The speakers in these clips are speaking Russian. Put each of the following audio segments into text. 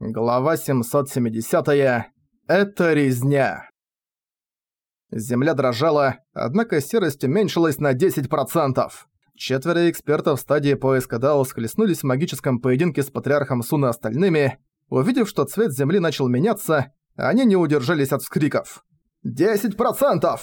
Глава 770. -я. Это резня. Земля дрожала, однако серость уменьшилась на 10%. Четверо экспертов в стадии поиска Дао схлестнулись в магическом поединке с патриархом Сун и остальными. Увидев, что цвет земли начал меняться, они не удержались от вскриков. «10%!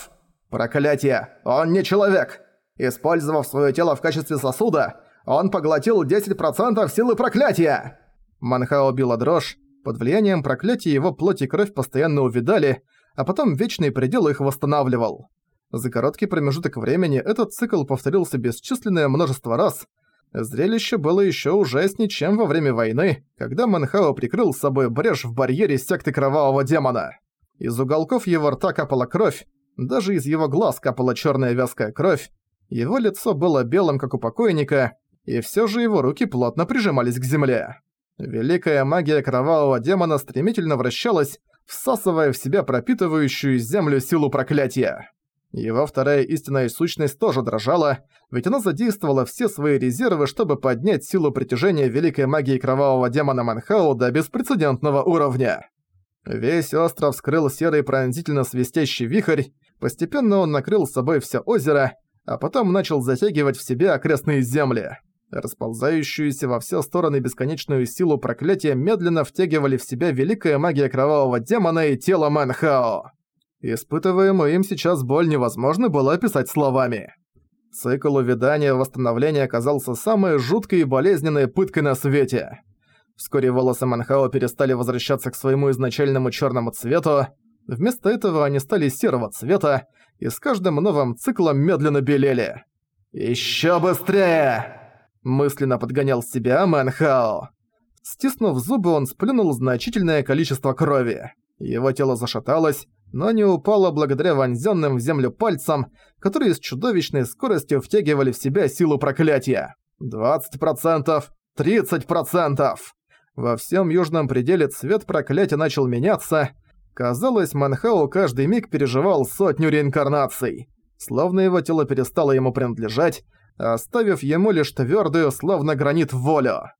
Проклятие! Он не человек! Использовав свое тело в качестве сосуда, он поглотил 10% силы проклятия!» Манхао била дрожь, под влиянием проклятия его плоть и кровь постоянно увидали, а потом Вечный Предел их восстанавливал. За короткий промежуток времени этот цикл повторился бесчисленное множество раз. Зрелище было еще ужаснее, чем во время войны, когда Манхао прикрыл с собой брешь в барьере секты Кровавого Демона. Из уголков его рта капала кровь, даже из его глаз капала черная вязкая кровь, его лицо было белым, как у покойника, и все же его руки плотно прижимались к земле. Великая магия кровавого демона стремительно вращалась, всасывая в себя пропитывающую землю силу проклятия. Его вторая истинная сущность тоже дрожала, ведь она задействовала все свои резервы, чтобы поднять силу притяжения великой магии кровавого демона Манхау до беспрецедентного уровня. Весь остров скрыл серый пронзительно свистящий вихрь, постепенно он накрыл собой все озеро, а потом начал затягивать в себя окрестные земли. Расползающуюся во все стороны бесконечную силу проклятия медленно втягивали в себя великая магия кровавого демона и тело Манхао. Испытываемую им сейчас боль невозможно было описать словами. Цикл увядания-восстановления оказался самой жуткой и болезненной пыткой на свете. Вскоре волосы Манхао перестали возвращаться к своему изначальному черному цвету, вместо этого они стали серого цвета и с каждым новым циклом медленно белели. «Ещё быстрее!» Мысленно подгонял себя Мэнхао. Стиснув зубы, он сплюнул значительное количество крови. Его тело зашаталось, но не упало благодаря вонзённым в землю пальцам, которые с чудовищной скоростью втягивали в себя силу проклятия. 20%, 30%. Во всем южном пределе цвет проклятия начал меняться. Казалось, Манхау каждый миг переживал сотню реинкарнаций. Словно его тело перестало ему принадлежать, оставив ему лишь твёрдую, словно гранит, волю.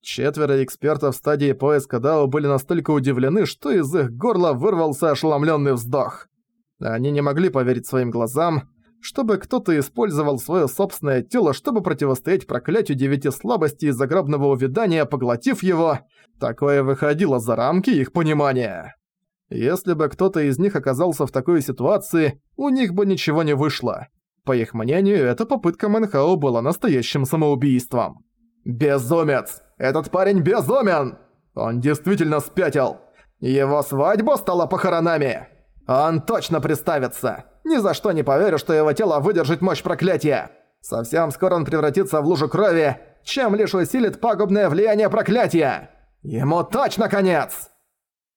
Четверо экспертов в стадии поиска Дао были настолько удивлены, что из их горла вырвался ошеломлённый вздох. Они не могли поверить своим глазам, чтобы кто-то использовал своё собственное тело, чтобы противостоять проклятию девяти слабостей из загробного увядания, поглотив его, такое выходило за рамки их понимания. Если бы кто-то из них оказался в такой ситуации, у них бы ничего не вышло. По их мнению, эта попытка Мэнхао была настоящим самоубийством. «Безумец! Этот парень безумен! Он действительно спятил! Его свадьба стала похоронами! Он точно приставится! Ни за что не поверю, что его тело выдержит мощь проклятия! Совсем скоро он превратится в лужу крови, чем лишь усилит пагубное влияние проклятия! Ему точно конец!»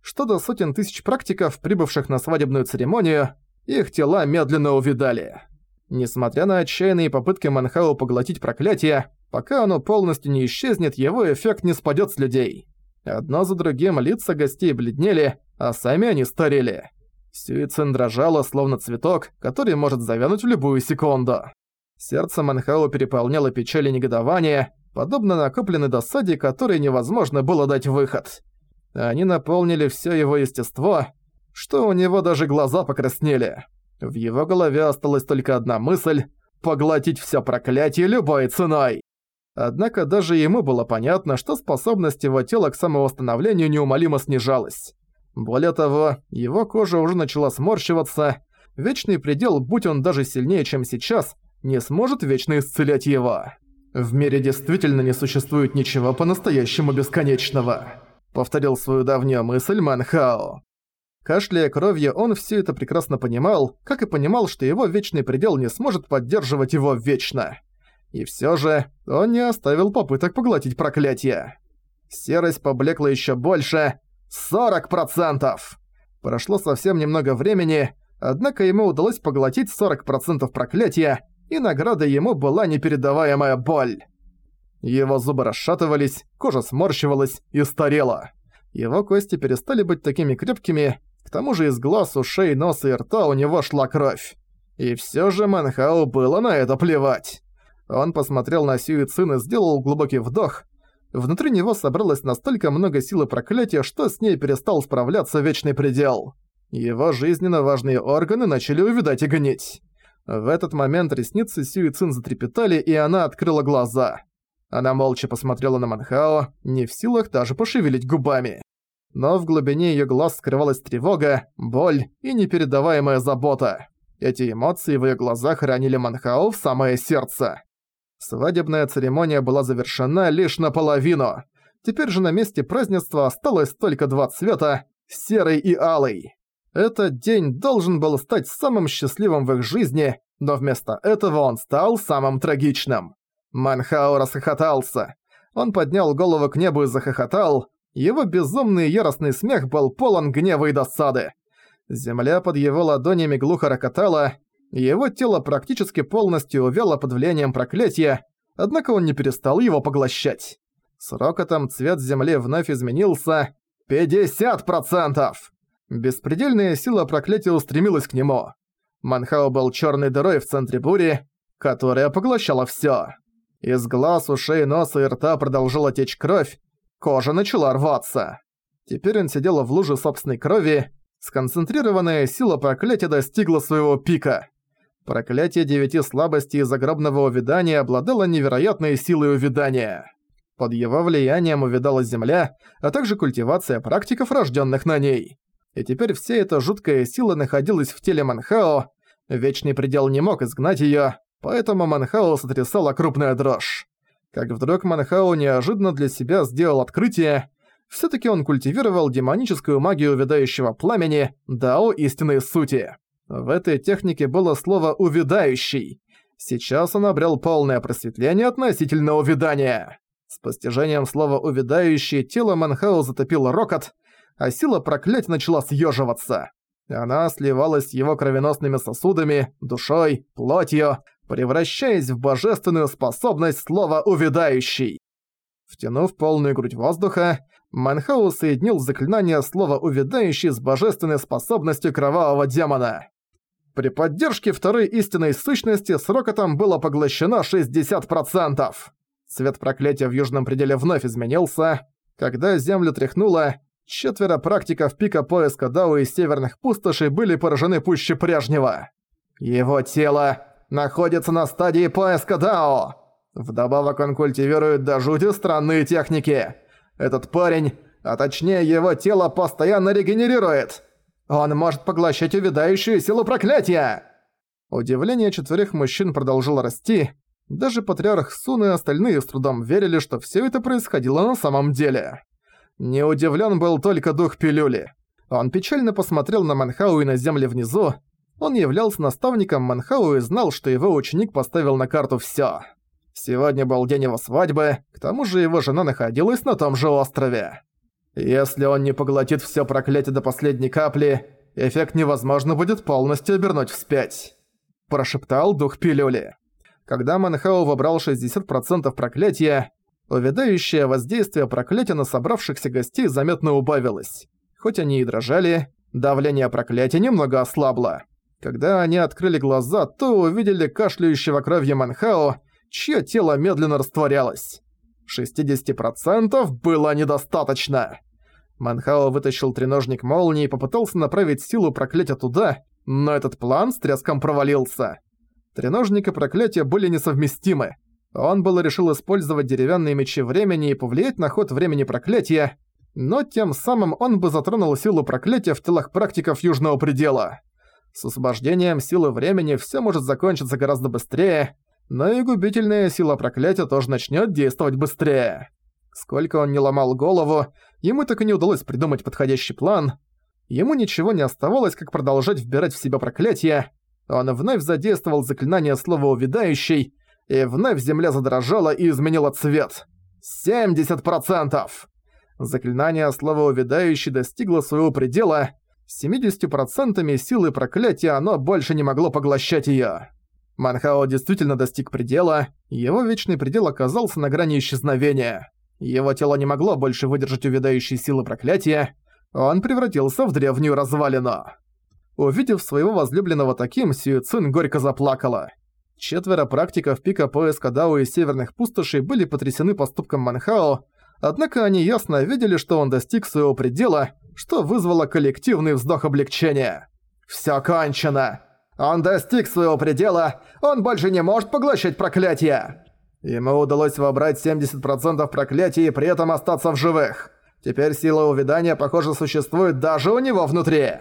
Что до сотен тысяч практиков, прибывших на свадебную церемонию, их тела медленно увидали. Несмотря на отчаянные попытки Манхау поглотить проклятие, пока оно полностью не исчезнет, его эффект не спадет с людей. Одно за другим лица гостей бледнели, а сами они старели. Сюицин дрожала, словно цветок, который может завянуть в любую секунду. Сердце Манхау переполняло печаль и негодование, подобно накопленной досаде, которой невозможно было дать выход. Они наполнили все его естество, что у него даже глаза покраснели. В его голове осталась только одна мысль – поглотить все проклятие любой ценой. Однако даже ему было понятно, что способность его тела к самовосстановлению неумолимо снижалась. Более того, его кожа уже начала сморщиваться, Вечный Предел, будь он даже сильнее, чем сейчас, не сможет вечно исцелять его. «В мире действительно не существует ничего по-настоящему бесконечного», повторил свою давнюю мысль Манхао. Кашляя кровью, он все это прекрасно понимал, как и понимал, что его вечный предел не сможет поддерживать его вечно. И все же он не оставил попыток поглотить проклятие. Серость поблекла еще больше. 40%! Прошло совсем немного времени, однако ему удалось поглотить 40% проклятия, и наградой ему была непередаваемая боль. Его зубы расшатывались, кожа сморщивалась и старела. Его кости перестали быть такими крепкими, к тому же из глаз, ушей, носа и рта у него шла кровь. И всё же Манхау было на это плевать. Он посмотрел на Сюи Цин и сделал глубокий вдох. Внутри него собралось настолько много силы проклятия, что с ней перестал справляться Вечный Предел. Его жизненно важные органы начали увидать и гнить. В этот момент ресницы Сюи Цин затрепетали, и она открыла глаза. Она молча посмотрела на Манхао, не в силах даже пошевелить губами. Но в глубине её глаз скрывалась тревога, боль и непередаваемая забота. Эти эмоции в её глазах ранили Манхао в самое сердце. Свадебная церемония была завершена лишь наполовину. Теперь же на месте празднества осталось только два цвета – серый и алый. Этот день должен был стать самым счастливым в их жизни, но вместо этого он стал самым трагичным. Манхао расхохотался. Он поднял голову к небу и захохотал. Его безумный яростный смех был полон гнева и досады. Земля под его ладонями глухо рокотала, его тело практически полностью увяло под влиянием проклятия, однако он не перестал его поглощать. С рокотом цвет земли вновь изменился. 50%! Беспредельная сила проклятия устремилась к нему. Манхао был черной дырой в центре бури, которая поглощала все. Из глаз, ушей, носа и рта продолжала течь кровь, кожа начала рваться. Теперь он сидел в луже собственной крови, сконцентрированная сила проклятия достигла своего пика. Проклятие девяти слабостей из загробного увядания обладало невероятной силой увядания. Под его влиянием увядала земля, а также культивация практиков, рожденных на ней. И теперь вся эта жуткая сила находилась в теле Манхао, Вечный Предел не мог изгнать её, поэтому Манхао сотрясала крупная дрожь. Как вдруг Манхао неожиданно для себя сделал открытие, всё-таки он культивировал демоническую магию увядающего пламени, дао истинной сути. В этой технике было слово «увядающий». Сейчас он обрел полное просветление относительно увядания. С постижением слова «увядающий» тело Манхау затопило рокот, а сила проклятия начала съеживаться. Она сливалась с его кровеносными сосудами, душой, плотью, превращаясь в божественную способность слова «увядающий». Втянув полную грудь воздуха, Манхау соединил заклинание слова «увядающий» с божественной способностью кровавого демона. При поддержке второй истинной сущности с рокотом было поглощено 60%. Цвет проклятия в южном пределе вновь изменился. Когда землю тряхнуло, четверо практиков пика поиска Дао из северных пустошей были поражены пуще прежнего. Его тело находится на стадии поиска Дао. Вдобавок он культивирует до жути странные техники. Этот парень, а точнее его тело, постоянно регенерирует. Он может поглощать увядающую силу проклятия!» Удивление четверых мужчин продолжило расти. Даже патриарх Сун и остальные с трудом верили, что все это происходило на самом деле. Не удивлен был только дух пилюли. Он печально посмотрел на Манхау и на земли внизу. Он являлся наставником Манхау и знал, что его ученик поставил на карту все. Сегодня был день его свадьбы, к тому же его жена находилась на том же острове. Если он не поглотит все проклятие до последней капли, эффект невозможно будет полностью обернуть вспять», – прошептал дух пилюли. Когда Манхау вобрал 60% проклятия, увядающее воздействие проклятия на собравшихся гостей заметно убавилось. Хоть они и дрожали, давление проклятия немного ослабло. Когда они открыли глаза, то увидели кашляющего кровью Манхао, чье тело медленно растворялось. 60% было недостаточно. Манхао вытащил треножник молнии и попытался направить силу проклятия туда, но этот план с треском провалился. Треножник и проклятие были несовместимы. Он было решил использовать деревянные мечи времени и повлиять на ход времени проклятия, но тем самым он бы затронул силу проклятия в телах практиков Южного Предела. С освобождением силы времени все может закончиться гораздо быстрее, но и губительная сила проклятия тоже начнет действовать быстрее. Сколько он не ломал голову, ему так и не удалось придумать подходящий план. Ему ничего не оставалось, как продолжать вбирать в себя проклятие. Он вновь задействовал заклинание слова «увядающий», и вновь земля задрожала и изменила цвет. 70%! Заклинание слова «увядающий» достигло своего предела. С 70% силы проклятия оно больше не могло поглощать её. Манхао действительно достиг предела, его вечный предел оказался на грани исчезновения. Его тело не могло больше выдержать увядающей силы проклятия, он превратился в древнюю развалину. Увидев своего возлюбленного таким, Сью Цин горько заплакала. Четверо практиков пика поиска Дао из северных пустошей были потрясены поступком Манхао, Однако они ясно видели, что он достиг своего предела, что вызвало коллективный вздох облегчения. «Всё кончено! Он достиг своего предела, он больше не может поглощать проклятия!» Ему удалось вобрать 70% проклятий и при этом остаться в живых. Теперь сила увядания, похоже, существует даже у него внутри.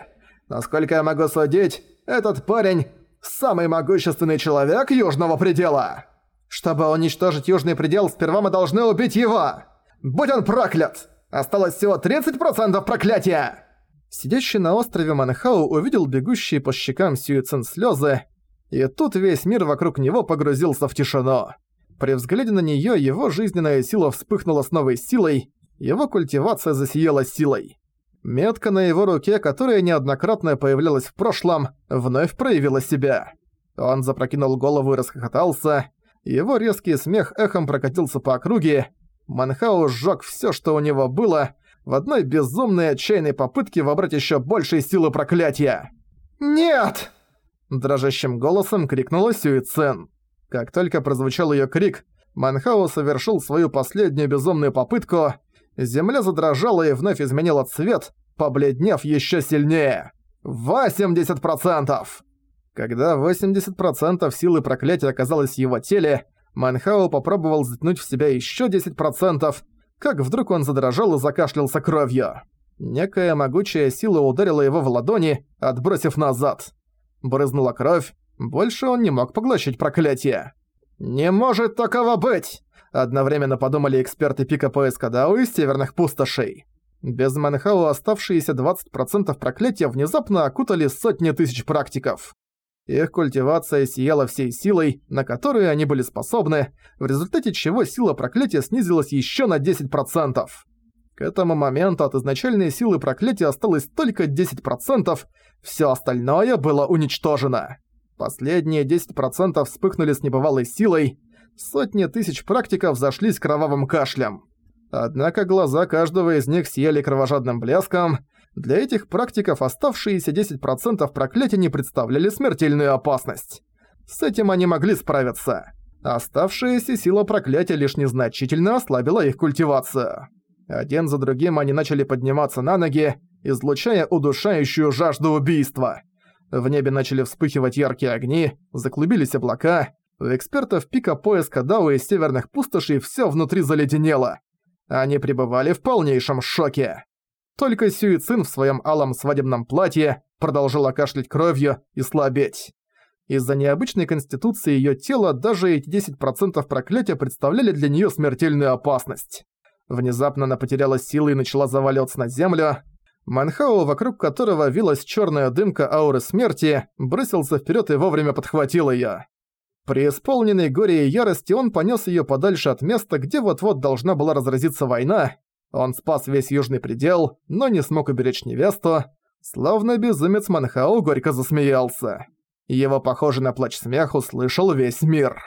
Насколько я могу судить, этот парень – самый могущественный человек Южного Предела. Чтобы уничтожить Южный Предел, сперва мы должны убить его. Будь он проклят! Осталось всего 30% проклятия!» Сидящий на острове Манхау увидел бегущие по щекам Сьюицен слезы, и тут весь мир вокруг него погрузился в тишину. При взгляде на неё его жизненная сила вспыхнула с новой силой, его культивация засияла силой. Метка на его руке, которая неоднократно появлялась в прошлом, вновь проявила себя. Он запрокинул голову и расхохотался. Его резкий смех эхом прокатился по округе, Манхау сжёг всё, что у него было, в одной безумной отчаянной попытке вобрать ещё большей силы проклятия. «Нет!» Дрожащим голосом крикнула Сюи Цен. Как только прозвучал её крик, Манхау совершил свою последнюю безумную попытку, земля задрожала и вновь изменила цвет, побледнев ещё сильнее. 80%! Когда 80% силы проклятия оказалось в его теле, Манхао попробовал затянуть в себя еще 10%, как вдруг он задрожал и закашлялся кровью. Некая могучая сила ударила его в ладони, отбросив назад. Брызнула кровь, больше он не мог поглощать проклятие. «Не может такого быть!» Одновременно подумали эксперты пика поиска Дау из северных пустошей. Без Манхау оставшиеся 20% проклятия внезапно окутали сотни тысяч практиков. Их культивация сияла всей силой, на которую они были способны, в результате чего сила проклятия снизилась еще на 10%. К этому моменту от изначальной силы проклятия осталось только 10%, все остальное было уничтожено. Последние 10% вспыхнули с небывалой силой, сотни тысяч практиков зашлись кровавым кашлем. Однако глаза каждого из них сияли кровожадным блеском, для этих практиков оставшиеся 10% проклятия не представляли смертельную опасность. С этим они могли справиться. Оставшаяся сила проклятия лишь незначительно ослабила их культивацию. Один за другим они начали подниматься на ноги, излучая удушающую жажду убийства. В небе начали вспыхивать яркие огни, заклубились облака. У экспертов пика поиска Дау из северных пустошей всё внутри заледенело. Они пребывали в полнейшем шоке. Только Сюицин в своем алом свадебном платье продолжала кашлять кровью и слабеть. Из-за необычной конституции ее тела даже эти 10% проклятия представляли для нее смертельную опасность. Внезапно она потеряла силы и начала заваливаться на землю. Манхао, вокруг которого вилась черная дымка ауры смерти, бросился вперед и вовремя подхватил ее. При исполненной горе и ярости он понес ее подальше от места, где вот-вот должна была разразиться война, он спас весь южный предел, но не смог уберечь невесту. Словно безумец Манхау горько засмеялся. Его, похоже на плач смех, услышал весь мир.